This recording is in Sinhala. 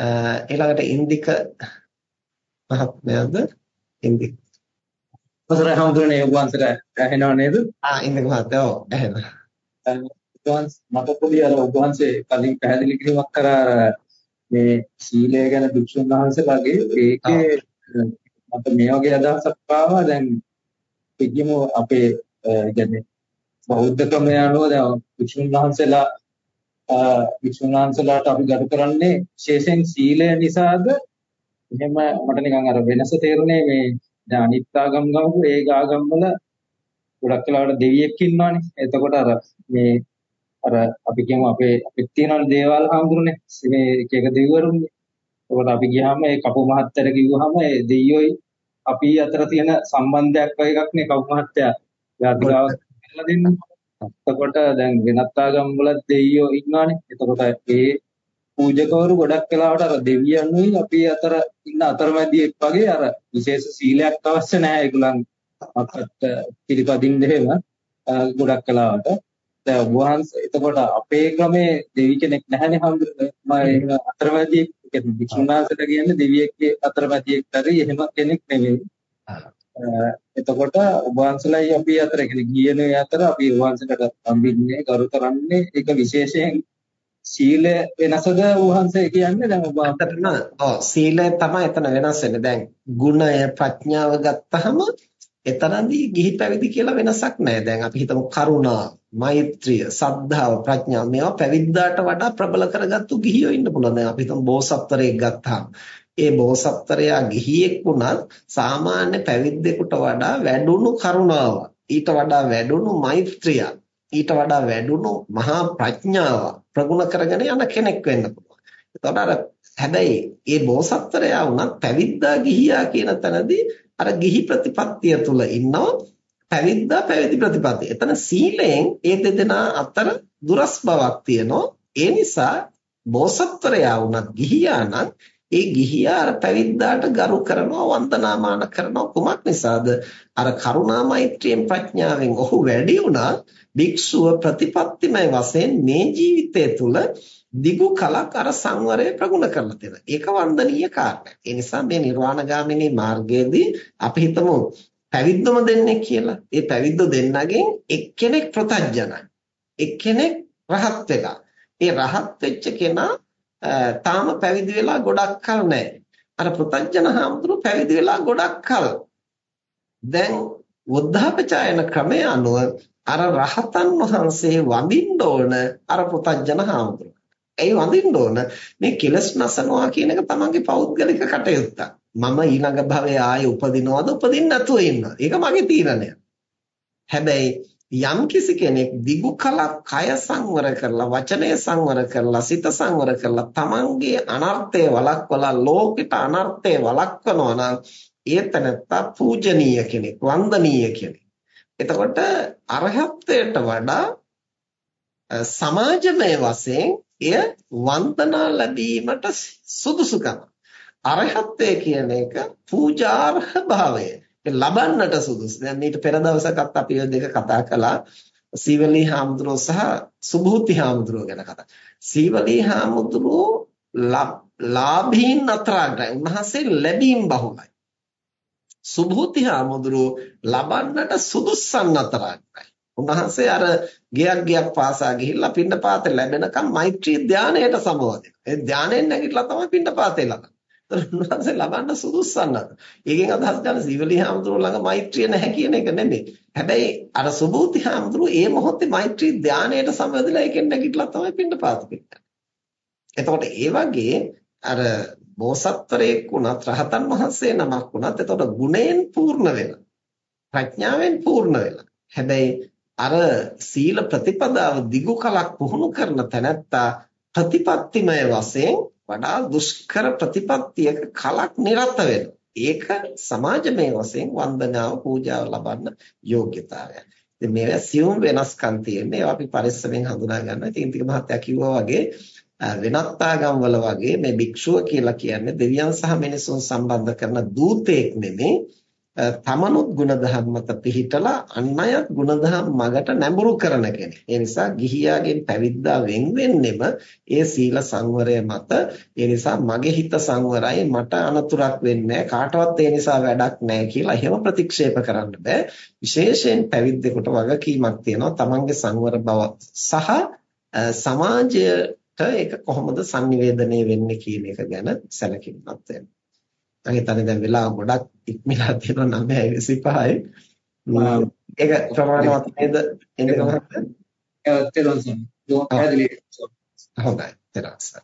ඊළඟට ඉන්දික මහත්මයාද ඉන්දික හඳුනන්නේ ඔබ වහන්සේට ඇහෙනව නේද? ආ ඉන්දික මහත්මයා ඔව් ඇහෙනවා. ඔබවහන්ස මට පොඩි අර වහන්සේ කලින් පැහැදිලි කිරීමක් කරා මේ සීලය ගැන භික්ෂුන් වහන්සේලාගේ ඒකේ මට මේ වගේ අදහසක් ආවා දැන් පිටිම අපේ කියන්නේ බෞද්ධ ක්‍රමය අනුව දැන් භික්ෂුන් වහන්සේලා භික්ෂුන් වහන්සේලාට අපි ගරු කරන්නේ විශේෂයෙන් සීලය නිසාද? එහෙම මට නිකන් අර වෙනස තේරුනේ මේ දැන් අනිත් ආගම් ගමු ඒ ආගම් වල ගොඩක් වෙලාවට දෙවියෙක් ඉන්නවනේ. එතකොට අර මේ අර අපි කියමු අපේ අපිත් තියෙන දේවල් හඳුරන්නේ මේ එක එක දෙවිවරුන්නේ එතකොට අපි ගියාම ඒ කපු මහත්තයට කිව්වහම ඒ දෙයියෝයි අපි අතර තියෙන සම්බන්ධයක් වගේ එකක් නේ කපු මහත්තයා. යාතිකාව කියලා දෙන්නේ. එතකොට දැන් වෙනත් ආගම් වල දෙයියෝ ඉන්නවනේ. එතකොට ඒ පූජකවරු ගොඩක් වෙලාවට අර දෙවියන්ුයි අපි අතර ඉන්න අතරමැදියෙක් වගේ අර විශේෂ සීලයක් අවශ්‍ය නැහැ ඒගොල්ලන් අපට පිළිපදින්න එහෙම ගොඩක් වෙලාවට. දැන් වහන්සේ එතකොට අපේ ක්‍රමේ දෙවි කෙනෙක් නැහැනේ හම්දුනේ. මම අතරමැදියෙක් කියන්නේ වික්ෂුණාසට කියන්නේ දෙවියෙක්ගේ අතරමැදියෙක් හරි එහෙම කෙනෙක් නෙමෙයි. එතකොට ඔබ වහන්සේලායි අපි අතර කියන්නේ ගියනේ අතර අපි ඔබ වහන්සේට සම්බින්නේ කරු කරන්නේ ඒක විශේෂයෙන් සීල වෙනසද වහන්සේ කියන්නේ? දැන් ඔබ අතරම ඔව් සීලය තමයි එතන වෙනස් වෙන්නේ. දැන් ගුණය ප්‍රඥාව ගත්තහම එතනදී ගිහි පැවිදි කියලා වෙනසක් නැහැ. දැන් අපි හිතමු කරුණා මෛත්‍රිය සද්ධාව ප්‍රඥාව මේවා පැවිද්දාට වඩා ප්‍රබල කරගත්තු ගිහියෝ ඉන්න පුළුවන්. දැන් අපි හිතමු බෝසත්වරයෙක් ගත්තාම ඒ බෝසත්තරයා ගිහියෙක් වුණත් සාමාන්‍ය පැවිද්දෙකුට වඩා වැඩුණු කරුණාව ඊට වඩා වැඩුණු මෛත්‍රිය ඊට වඩා වැඩුණු මහා ප්‍රඥාව ප්‍රගුණ කරගෙන යන කෙනෙක් වෙන්න පුළුවන්. එතකොට අර හැබැයි ඒ බෝසත්තරයා වුණත් පැවිද්දා ගිහියා කියන තැනදී අර ගිහි ප්‍රතිපත්තිය තුල ඉන්නවා පැවිද්දා පැවිදි ප්‍රතිපත්තිය. එතන සීලයෙන් ඒ දෙදෙනා අතර දුරස් බවක් තියෙනවා. ඒ නිසා බෝසත්තරයා වුණත් ගිහියා නම් ඒ ගිහියා අර පැවිද්දාට ගරු කරනවා වන්දනාමාන කරනවා කුමක් නිසාද අර කරුණා මෛත්‍රියෙන් ප්‍රඥාවෙන් ඔහු වැඩි වුණා භික්ෂුව ප්‍රතිපත්තිමය වශයෙන් මේ ජීවිතය තුළ දිගු කලක් අර සංවරය ප්‍රගුණ කරලා තියෙනවා. ඒක වන්දනීය කාරණයක්. ඒ නිසා මේ නිර්වාණගාමිනී මාර්ගයේදී අපි හිතමු පැවිද්දම දෙන්නේ කියලා. ඒ පැවිද්ද දෙන්නගෙන් එක්කෙනෙක් ප්‍රතඥයි. එක්කෙනෙක් රහත් වෙලා. ඒ රහත් වෙච්ච කෙනා තාම පැවිදි වෙලා ගොඩක් කල නැහැ. අර පෘථග්ජන හාමුදුරුව පැවිදි වෙලා ගොඩක් කල. දැන් වුද්ධාපචායන ක්‍රමය අනුව අර රහතන් වහන්සේ වඳින්න ඕන අර පෘථග්ජන හාමුදුරුව. ඇයි වඳින්න ඕන? මේ කෙලස් නසනවා කියන එක තමන්ගේ පෞද්ගලික කටයුත්තක්. මම ඊළඟ භවයේ ආයේ උපදිනවද උපදින්න නැතුව ඉන්නවා. ඒක මගේ තීරණය. හැබැයි යම් කිසි කෙනෙක් දිගු කලක් කය සංවර කරලා වචනය සංවර කරලා සිත සංවර කරලා තමන්ගේ අනර්ථය වළක්වලා ලෝකෙට අනර්ථය වළක්වනවා නම් ඒ තැනත්තා පූජනීය කෙනෙක් වන්දනීය කෙනෙක්. එතකොට අරහත්ත්වයට වඩා සමාජමය වශයෙන් එය වන්දනා ලැබීමට සුදුසුකම. අරහත්ත්වය කියන එක පූජාර්හ භාවය. ලබන්නට සුදුසු. දැන් ඊට පෙර දවසකත් අපි ඔය දෙක කතා කළා. සීවලී හාමුදුරුවෝ සහ සුභූති හාමුදුරුවෝ ගැන කතා. සීවලී හාමුදුරුවෝ ලාභීන් අතරග්‍රයි. උන්වහන්සේ ලැබීම් බහුලයි. සුභූති හාමුදුරුවෝ ලබන්නට සුදුස්සන් අතරග්‍රයි. උන්වහන්සේ අර ගියක් ගියක් පාසා ගිහිල්ලා පින්නපාත ලැබෙනකම් මෛත්‍රී ධානයට සමවදිනවා. ඒ ධානයෙන් නැගිටලා තමයි පින්නපාතේ ලබන්නේ. උන්වහන්සේ ලබන්න සුදුස්සන්නත්. ඒකෙන් අදහස් ගන්න සීවලී හාමුදුරුවෝ ළඟ මෛත්‍රිය නැහැ කියන එක නෙමෙයි. හැබැයි අර සුභූති හාමුදුරුවෝ ඒ මොහොතේ මෛත්‍රී ධානයට සම්බන්ධලා ඒකෙන් නැගිටලා තමයි පින්නපාත පිටන්නේ. එතකොට ඒ වගේ අර බෝසත්වරයෙක් වුණත් රහතන් වහන්සේ නමක් වුණත් එතකොට ගුණයෙන් පූර්ණ වෙලා ප්‍රඥාවෙන් පූර්ණ වෙලා. හැබැයි අර සීල ප්‍රතිපදාව දිගු කලක් පුහුණු කරන තැනැත්තා ප්‍රතිපත්තිමය වශයෙන් වඩා දුෂ්කර ප්‍රතිපත්තියක කලක් නිරත වෙනවා. ඒක සමාජමය වශයෙන් වන්දනාව පූජාව ලබන්න යෝග්‍යතාවයක්. ඉතින් මේවා සියුම් වෙනස්කම් තියෙන්නේ. ඒවා අපි පරිස්සමෙන් හඳුනා ගන්න. ඉතින් ටික මහත්තයා කිව්වා වගේ වෙනත් ආගම්වල වගේ මේ භික්ෂුව කියලා කියන්නේ දෙවියන් සහ මිනිසුන් සම්බන්ධ කරන දූතෙක් නෙමෙයි. තමනුත් ಗುಣධර්ම මත පිහිටලා අන් අයත් ಗುಣධර්ම මගට නැඹුරු කරන කෙනෙක්. ඒ නිසා ගිහියාගෙන් පැවිද්දා වෙන් වෙන්නෙම ඒ සීල සංවරය මත. ඒ නිසා මගේ හිත සංවරයි මට අනතුරක් වෙන්නේ කාටවත් ඒ නිසා වැඩක් නැහැ කියලා එහෙම ප්‍රතික්ෂේප කරන්න බෑ. විශේෂයෙන් පැවිද්දෙකුට වගකීමක් තියෙනවා තමන්ගේ සංවර බව සහ සමාජයට ඒක කොහොමද sannivedanaya වෙන්නේ කියන එක ගැන සැලකිලිමත් වෙන්න. මම හිතන්නේ දැන් වෙලාව ගොඩක් ඉක්මලා තියෙනවා 9:25යි. ඒක ප්‍රමාණවත් නේද? එන්නේ කොහොමද? ඒක තේරුම් ගන්න. හොඳයි. තරස්සයි.